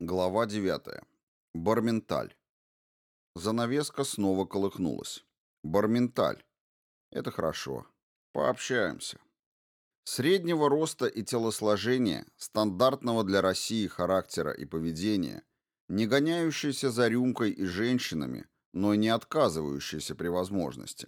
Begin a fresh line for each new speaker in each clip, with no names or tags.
Глава 9. Барменталь. Занавеска снова колыхнулась. Барменталь. Это хорошо. Пообщаемся. Среднего роста и телосложения, стандартного для России характера и поведения, не гоняющийся за рюмкой и женщинами, но и не отказывающийся при возможности.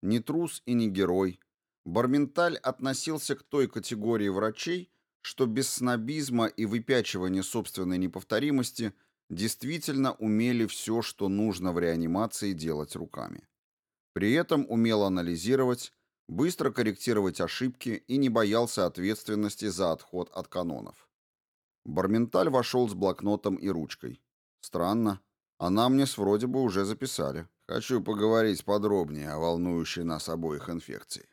Не трус и не герой. Барменталь относился к той категории врачей, что без снобизма и выпячивания собственной неповторимости действительно умели все, что нужно в реанимации делать руками. При этом умел анализировать, быстро корректировать ошибки и не боялся ответственности за отход от канонов. Барменталь вошел с блокнотом и ручкой. Странно. Она мне с вроде бы уже записали. Хочу поговорить подробнее о волнующей нас обоих инфекции.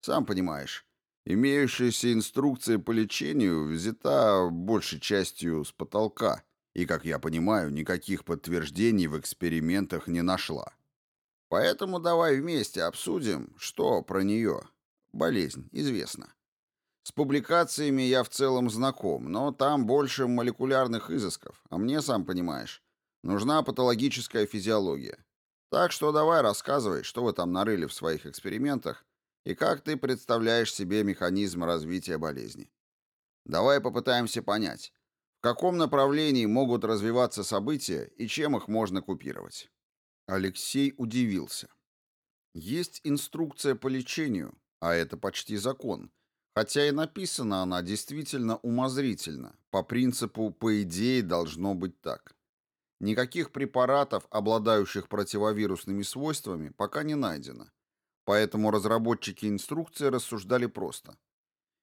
Сам понимаешь, Имеющаяся инструкция по лечению взята большей частью с потолка и, как я понимаю, никаких подтверждений в экспериментах не нашла. Поэтому давай вместе обсудим, что про нее. Болезнь известна. С публикациями я в целом знаком, но там больше молекулярных изысков, а мне, сам понимаешь, нужна патологическая физиология. Так что давай рассказывай, что вы там нарыли в своих экспериментах, и как ты представляешь себе механизм развития болезни. Давай попытаемся понять, в каком направлении могут развиваться события и чем их можно купировать. Алексей удивился. Есть инструкция по лечению, а это почти закон, хотя и написана она действительно умозрительно, по принципу «по идее должно быть так». Никаких препаратов, обладающих противовирусными свойствами, пока не найдено. Поэтому разработчики инструкции рассуждали просто.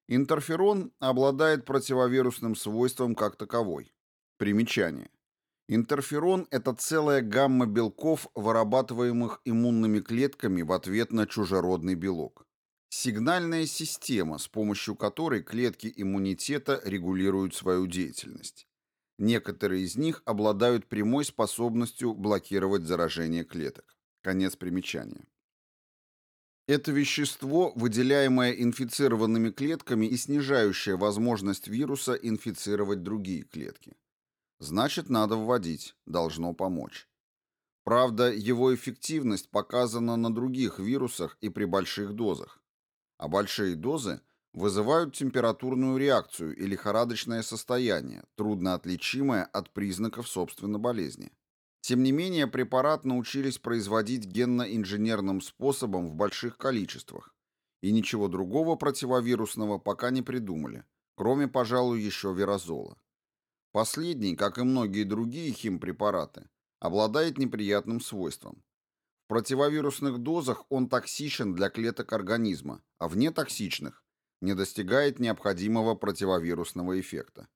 Интерферон обладает противовирусным свойством как таковой. Примечание. Интерферон – это целая гамма белков, вырабатываемых иммунными клетками в ответ на чужеродный белок. Сигнальная система, с помощью которой клетки иммунитета регулируют свою деятельность. Некоторые из них обладают прямой способностью блокировать заражение клеток. Конец примечания. Это вещество, выделяемое инфицированными клетками и снижающее возможность вируса инфицировать другие клетки. Значит, надо вводить, должно помочь. Правда, его эффективность показана на других вирусах и при больших дозах. А большие дозы вызывают температурную реакцию и лихорадочное состояние, трудно отличимое от признаков собственной болезни. Тем не менее, препарат научились производить генно-инженерным способом в больших количествах, и ничего другого противовирусного пока не придумали, кроме, пожалуй, еще верозола. Последний, как и многие другие химпрепараты, обладает неприятным свойством. В противовирусных дозах он токсичен для клеток организма, а в нетоксичных не достигает необходимого противовирусного эффекта.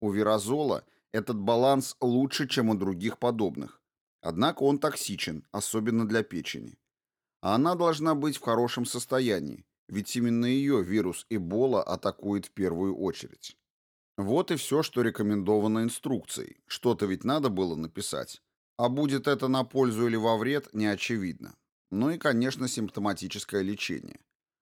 У верозола – этот баланс лучше, чем у других подобных. Однако он токсичен, особенно для печени. А она должна быть в хорошем состоянии, ведь именно ее вирус Эбола атакует в первую очередь. Вот и все, что рекомендовано инструкцией. Что-то ведь надо было написать. А будет это на пользу или во вред, не очевидно. Ну и, конечно, симптоматическое лечение.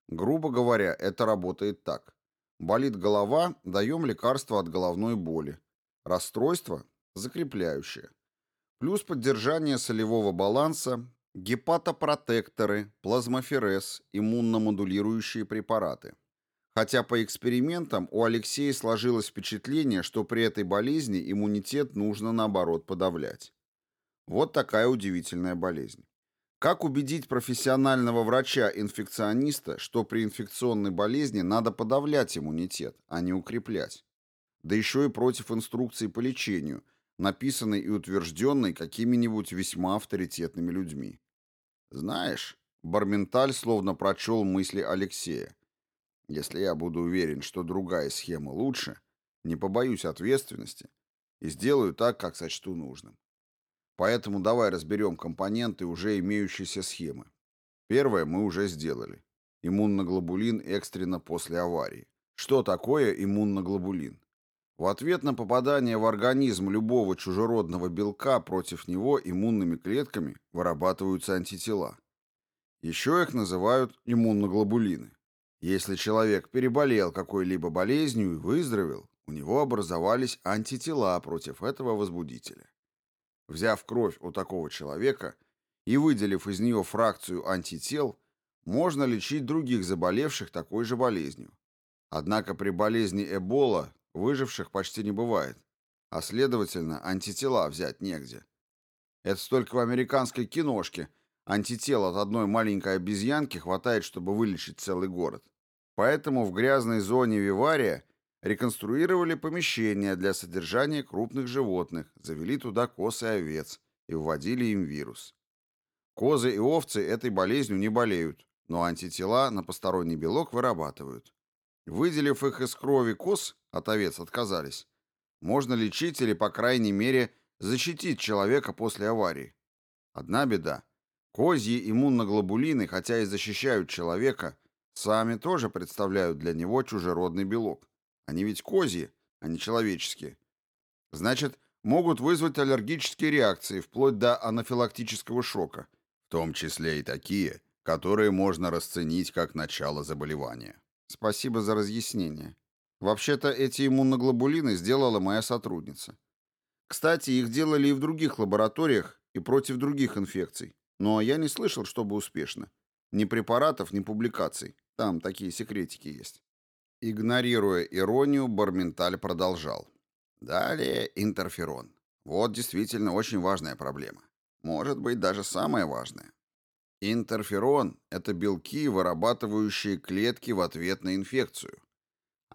Грубо говоря, это работает так. Болит голова, даем лекарство от головной боли. Расстройство – закрепляющее. Плюс поддержание солевого баланса, гепатопротекторы, плазмоферез, иммуномодулирующие препараты. Хотя по экспериментам у Алексея сложилось впечатление, что при этой болезни иммунитет нужно наоборот подавлять. Вот такая удивительная болезнь. Как убедить профессионального врача-инфекциониста, что при инфекционной болезни надо подавлять иммунитет, а не укреплять? Да еще и против инструкции по лечению, написанной и утвержденной какими-нибудь весьма авторитетными людьми. Знаешь, Барменталь словно прочел мысли Алексея. Если я буду уверен, что другая схема лучше, не побоюсь ответственности и сделаю так, как сочту нужным. Поэтому давай разберем компоненты уже имеющейся схемы. Первое мы уже сделали. Иммуноглобулин экстренно после аварии. Что такое иммуноглобулин? В ответ на попадание в организм любого чужеродного белка против него иммунными клетками вырабатываются антитела. Еще их называют иммуноглобулины. Если человек переболел какой-либо болезнью и выздоровел, у него образовались антитела против этого возбудителя. Взяв кровь у такого человека и выделив из нее фракцию антител, можно лечить других заболевших такой же болезнью. Однако при болезни Эбола выживших почти не бывает, а следовательно, антитела взять негде. Это столько в американской киношке антител от одной маленькой обезьянки хватает, чтобы вылечить целый город. Поэтому в грязной зоне Вивария реконструировали помещения для содержания крупных животных, завели туда коз и овец и вводили им вирус. Козы и овцы этой болезнью не болеют, но антитела на посторонний белок вырабатывают. Выделив их из крови коз, от овец отказались, можно лечить или, по крайней мере, защитить человека после аварии. Одна беда. Козьи иммуноглобулины, хотя и защищают человека, сами тоже представляют для него чужеродный белок. Они ведь козьи, а не человеческие. Значит, могут вызвать аллергические реакции, вплоть до анафилактического шока, в том числе и такие, которые можно расценить как начало заболевания. Спасибо за разъяснение. Вообще-то эти иммуноглобулины сделала моя сотрудница. Кстати, их делали и в других лабораториях, и против других инфекций. Но я не слышал, чтобы успешно. Ни препаратов, ни публикаций. Там такие секретики есть. Игнорируя иронию, Барменталь продолжал. Далее интерферон. Вот действительно очень важная проблема. Может быть, даже самая важная. Интерферон – это белки, вырабатывающие клетки в ответ на инфекцию.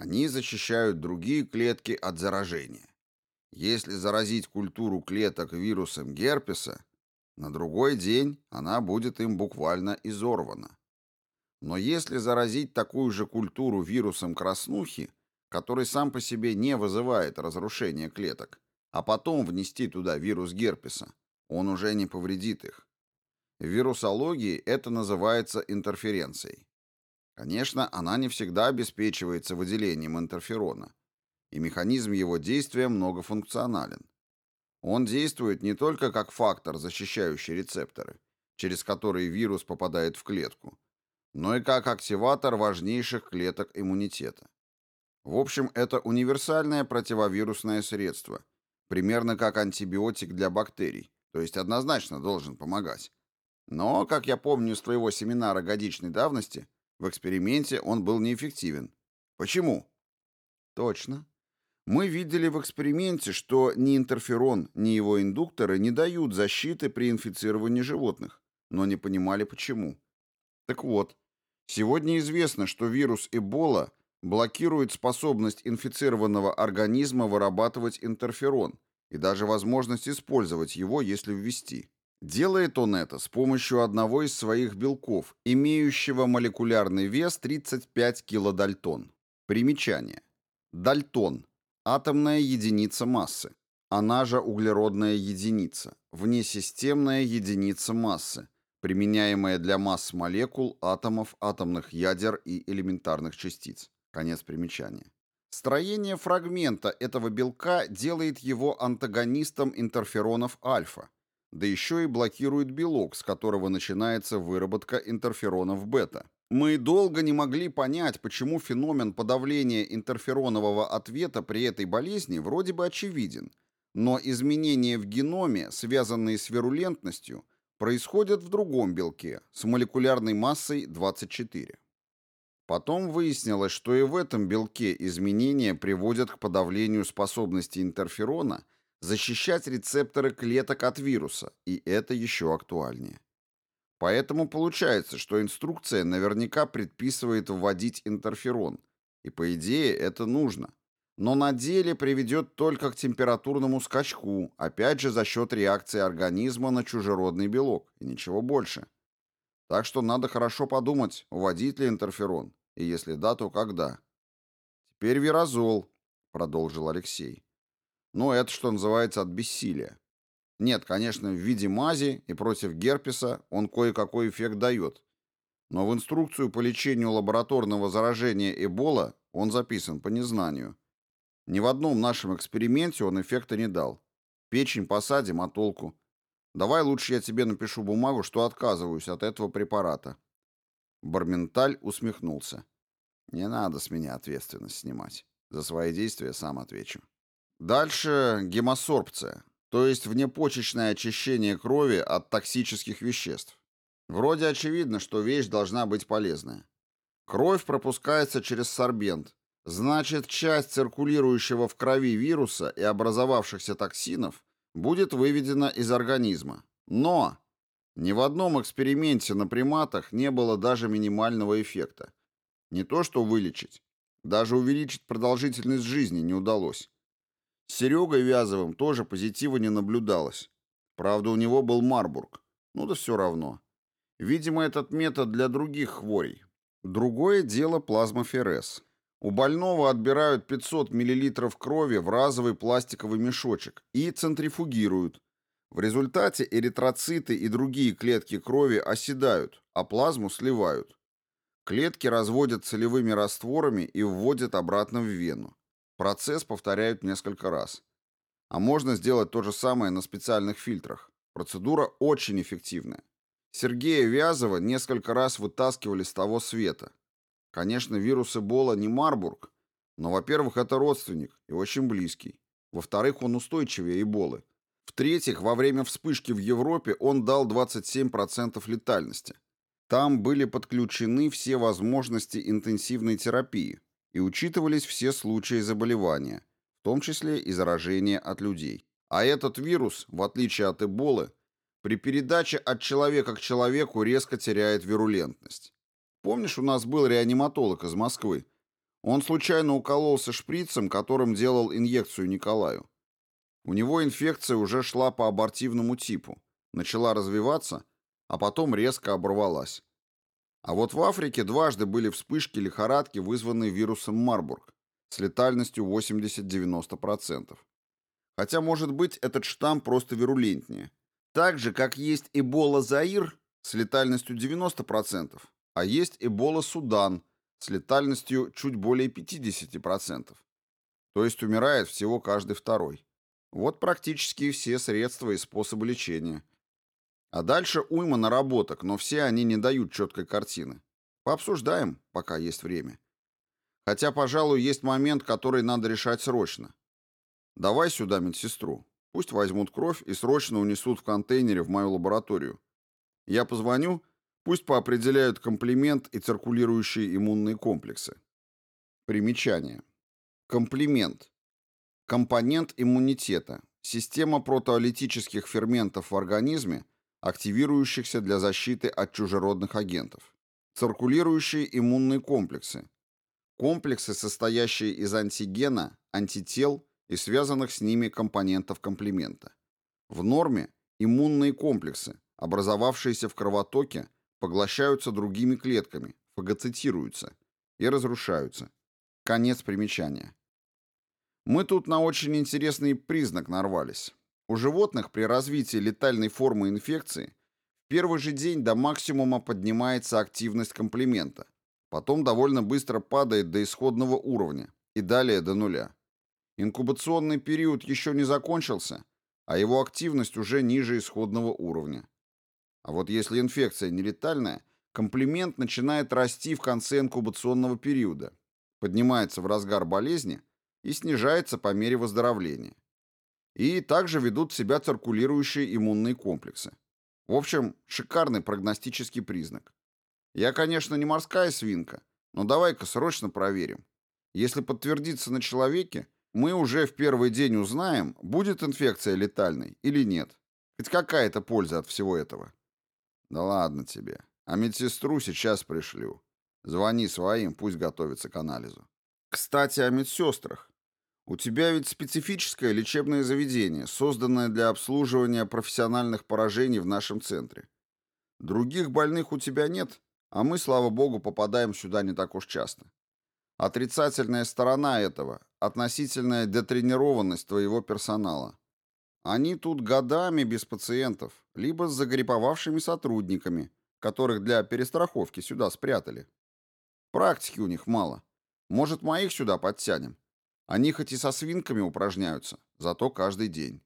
Они защищают другие клетки от заражения. Если заразить культуру клеток вирусом герпеса, на другой день она будет им буквально изорвана. Но если заразить такую же культуру вирусом краснухи, который сам по себе не вызывает разрушения клеток, а потом внести туда вирус герпеса, он уже не повредит их. В вирусологии это называется интерференцией. Конечно, она не всегда обеспечивается выделением интерферона, и механизм его действия многофункционален. Он действует не только как фактор, защищающий рецепторы, через которые вирус попадает в клетку, но и как активатор важнейших клеток иммунитета. В общем, это универсальное противовирусное средство, примерно как антибиотик для бактерий, то есть однозначно должен помогать. Но, как я помню с твоего семинара годичной давности, в эксперименте он был неэффективен. Почему? Точно. Мы видели в эксперименте, что ни интерферон, ни его индукторы не дают защиты при инфицировании животных, но не понимали почему. Так вот, сегодня известно, что вирус Эбола блокирует способность инфицированного организма вырабатывать интерферон и даже возможность использовать его, если ввести. Делает он это с помощью одного из своих белков, имеющего молекулярный вес 35 килодальтон. Примечание. Дальтон – атомная единица массы, она же углеродная единица, внесистемная единица массы, применяемая для масс молекул, атомов, атомных ядер и элементарных частиц. Конец примечания. Строение фрагмента этого белка делает его антагонистом интерферонов альфа, да еще и блокирует белок, с которого начинается выработка интерферонов бета. Мы долго не могли понять, почему феномен подавления интерферонового ответа при этой болезни вроде бы очевиден, но изменения в геноме, связанные с вирулентностью, происходят в другом белке с молекулярной массой 24. Потом выяснилось, что и в этом белке изменения приводят к подавлению способности интерферона – защищать рецепторы клеток от вируса, и это еще актуальнее. Поэтому получается, что инструкция наверняка предписывает вводить интерферон, и по идее это нужно. Но на деле приведет только к температурному скачку, опять же за счет реакции организма на чужеродный белок, и ничего больше. Так что надо хорошо подумать, вводить ли интерферон, и если да, то когда. Теперь вирозол, продолжил Алексей. Но это, что называется, от бессилия. Нет, конечно, в виде мази и против герпеса он кое-какой эффект дает. Но в инструкцию по лечению лабораторного заражения Эбола он записан по незнанию. Ни в одном нашем эксперименте он эффекта не дал. Печень посадим, а толку? Давай лучше я тебе напишу бумагу, что отказываюсь от этого препарата. Барменталь усмехнулся. Не надо с меня ответственность снимать. За свои действия сам отвечу. Дальше гемосорбция, то есть внепочечное очищение крови от токсических веществ. Вроде очевидно, что вещь должна быть полезная. Кровь пропускается через сорбент, значит, часть циркулирующего в крови вируса и образовавшихся токсинов будет выведена из организма. Но ни в одном эксперименте на приматах не было даже минимального эффекта. Не то что вылечить, даже увеличить продолжительность жизни не удалось. С Серегой Вязовым тоже позитива не наблюдалось. Правда, у него был Марбург. Ну да все равно. Видимо, этот метод для других хворей. Другое дело плазмоферез. У больного отбирают 500 мл крови в разовый пластиковый мешочек и центрифугируют. В результате эритроциты и другие клетки крови оседают, а плазму сливают. Клетки разводят целевыми растворами и вводят обратно в вену. Процесс повторяют несколько раз. А можно сделать то же самое на специальных фильтрах. Процедура очень эффективная. Сергея Вязова несколько раз вытаскивали с того света. Конечно, вирус Эбола не Марбург, но, во-первых, это родственник и очень близкий. Во-вторых, он устойчивее Эболы. В-третьих, во время вспышки в Европе он дал 27% летальности. Там были подключены все возможности интенсивной терапии и учитывались все случаи заболевания, в том числе и заражения от людей. А этот вирус, в отличие от Эболы, при передаче от человека к человеку резко теряет вирулентность. Помнишь, у нас был реаниматолог из Москвы? Он случайно укололся шприцем, которым делал инъекцию Николаю. У него инфекция уже шла по абортивному типу, начала развиваться, а потом резко оборвалась. А вот в Африке дважды были вспышки лихорадки, вызванные вирусом Марбург, с летальностью 80-90%. Хотя, может быть, этот штамм просто вирулентнее. Так же, как есть Эбола Заир с летальностью 90%, а есть Эбола Судан с летальностью чуть более 50%. То есть умирает всего каждый второй. Вот практически все средства и способы лечения. А дальше уйма наработок, но все они не дают четкой картины. Пообсуждаем, пока есть время. Хотя, пожалуй, есть момент, который надо решать срочно. Давай сюда медсестру. Пусть возьмут кровь и срочно унесут в контейнере в мою лабораторию. Я позвоню, пусть поопределяют комплимент и циркулирующие иммунные комплексы. Примечание. Комплимент. Компонент иммунитета. Система протеолитических ферментов в организме, активирующихся для защиты от чужеродных агентов. Циркулирующие иммунные комплексы. Комплексы, состоящие из антигена, антител и связанных с ними компонентов комплемента. В норме иммунные комплексы, образовавшиеся в кровотоке, поглощаются другими клетками, фагоцитируются и разрушаются. Конец примечания. Мы тут на очень интересный признак нарвались. У животных при развитии летальной формы инфекции в первый же день до максимума поднимается активность комплемента, потом довольно быстро падает до исходного уровня и далее до нуля. Инкубационный период еще не закончился, а его активность уже ниже исходного уровня. А вот если инфекция нелетальная, комплемент начинает расти в конце инкубационного периода, поднимается в разгар болезни и снижается по мере выздоровления. И также ведут себя циркулирующие иммунные комплексы. В общем, шикарный прогностический признак. Я, конечно, не морская свинка, но давай-ка срочно проверим. Если подтвердится на человеке, мы уже в первый день узнаем, будет инфекция летальной или нет. Хоть какая-то польза от всего этого. Да ладно тебе. А медсестру сейчас пришлю. Звони своим, пусть готовится к анализу. Кстати, о медсестрах. У тебя ведь специфическое лечебное заведение, созданное для обслуживания профессиональных поражений в нашем центре. Других больных у тебя нет, а мы, слава богу, попадаем сюда не так уж часто. Отрицательная сторона этого – относительная детренированность твоего персонала. Они тут годами без пациентов, либо с загриповавшими сотрудниками, которых для перестраховки сюда спрятали. Практики у них мало. Может, моих сюда подтянем? Они хоть и со свинками упражняются, зато каждый день.